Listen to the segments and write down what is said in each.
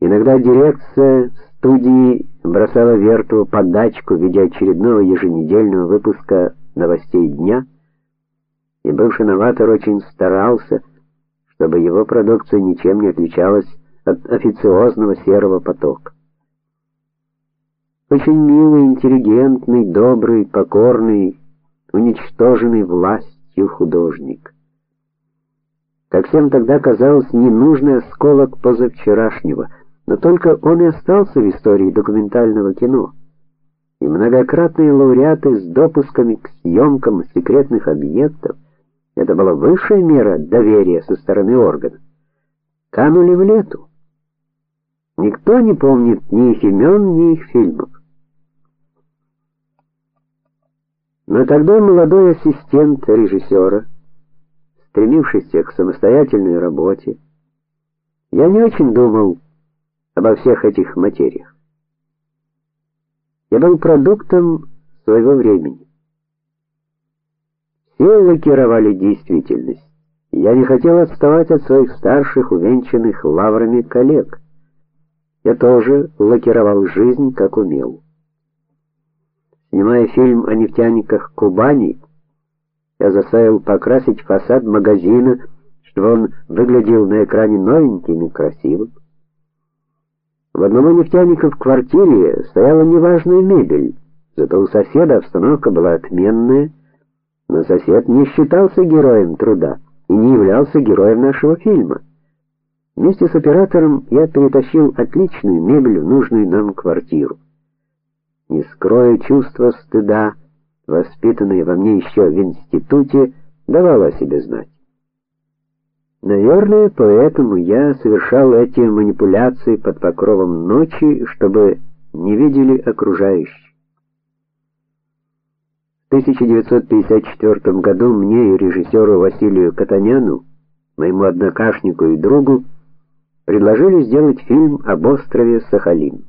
Иногда дирекция студии бросала Верту подачку в виде очередного еженедельного выпуска новостей дня, и бывший новатор очень старался, чтобы его продукция ничем не отличалась от официозного серого потока. Очень милый, интеллигентный, добрый, покорный, уничтоженный властью художник. Как всем тогда казалось, ненужный осколок позавчерашнего — но только он и остался в истории документального кино. И многократные лауреаты с допусками к съемкам секретных объектов это была высшая мера доверия со стороны органов. Канули в лету. Никто не помнит ни их имен, ни их фильмов. Но тогда молодой ассистент режиссера, стремившийся к самостоятельной работе, я не очень думал обо всех этих материях. Я был продуктом своего времени. Все лакировали действительность. Я не хотел отставать от своих старших, увенчанных лаврами коллег. Я тоже лакировал жизнь, как умел. Снимая фильм о нефтяниках Кубани, я заставил покрасить фасад магазина, чтобы он выглядел на экране новеньким и красивым. В одном из нефтяника в квартире стояла неважная мебель, зато у соседа обстановка была отменная, но сосед не считался героем труда и не являлся героем нашего фильма. Вместе с оператором я перетащил отличную мебель в нужную нам квартиру. Не скрою чувства стыда, воспитанное во мне еще в институте, давало о себе знать. Наверное, поэтому я совершал эти манипуляции под покровом ночи, чтобы не видели окружающие. В 1954 году мне и режиссеру Василию Катаняну, моему однокашнику и другу, предложили сделать фильм об острове Сахалин.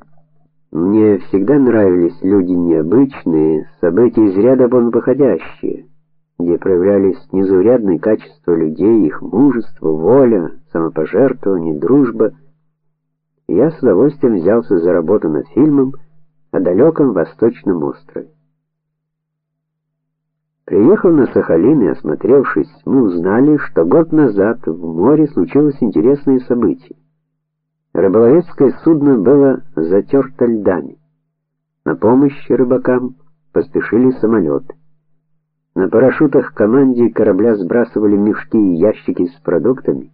Мне всегда нравились люди необычные, события из ряда вон выходящие где проявлялись незаурядные качества людей, их мужество, воля, самопожертвование, дружба. Я с удовольствием взялся за работу над фильмом о далеком восточном острове. Приехав на Сахалин и осмотревшись, мы узнали, что год назад в море случилось интересное событие. Рыболовецкое судно было затерто льдами. На помощь рыбакам поспешили самолеты. На парашютах команде корабля сбрасывали мешки и ящики с продуктами,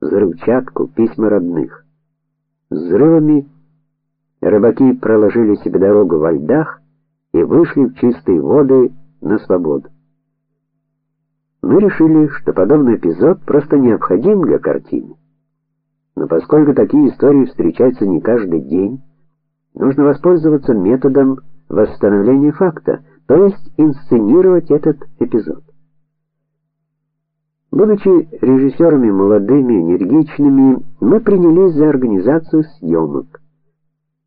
взрывчатку, письма родных. Взрывами рыбаки проложили себе дорогу во льдах и вышли в чистые воды на свободу. Мы решили, что подобный эпизод просто необходим для картины. Но поскольку такие истории встречаются не каждый день, нужно воспользоваться методом восстановления факта то есть инсценировать этот эпизод. Будучи режиссерами молодыми, энергичными, мы принялись за организацию съемок.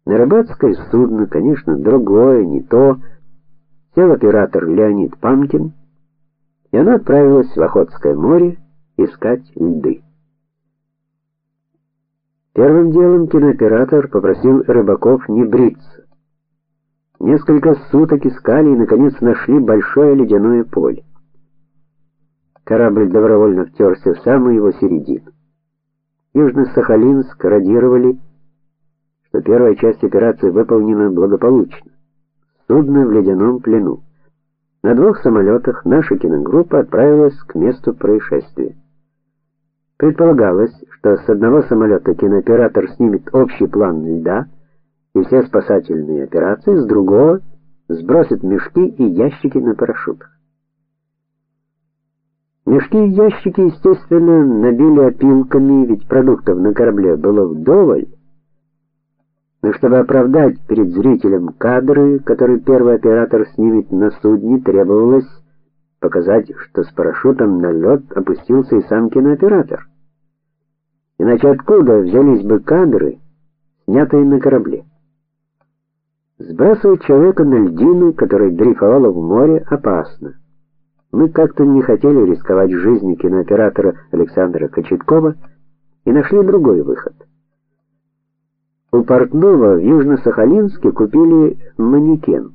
На рыбацкое судно, конечно, другое, не то, сел оператор Леонид Памкин, и она отправилась в Охотское море искать льды. Первым делом кинооператор попросил рыбаков не бриться. Несколько суток искали и наконец нашли большое ледяное поле. Корабль добровольно втерся в самую его середину. Южно-Сахалинск радировали, что первая часть операции выполнена благополучно. Судно в ледяном плену. На двух самолетах наша киногруппа отправилась к месту происшествия. Предполагалось, что с одного самолета кинооператор снимет общий план льда, и все спасательные операции, с другого сбросят мешки и ящики на парашютах. Мешки и ящики, естественно, набили опилками, ведь продуктов на корабле было вдоволь. Но чтобы оправдать перед зрителем кадры, которые первый оператор снимет на судне, требовалось показать, что с парашютом на лед опустился и сам кинооператор. Иначе откуда взялись бы кадры, снятые на корабле? Сбрасывать человека на льдину, которая дрейфовала в море, опасно. Мы как-то не хотели рисковать жизнью кинооператора Александра Кочеткова и нашли другой выход. У портного в Южно-Сахалинске купили манекен.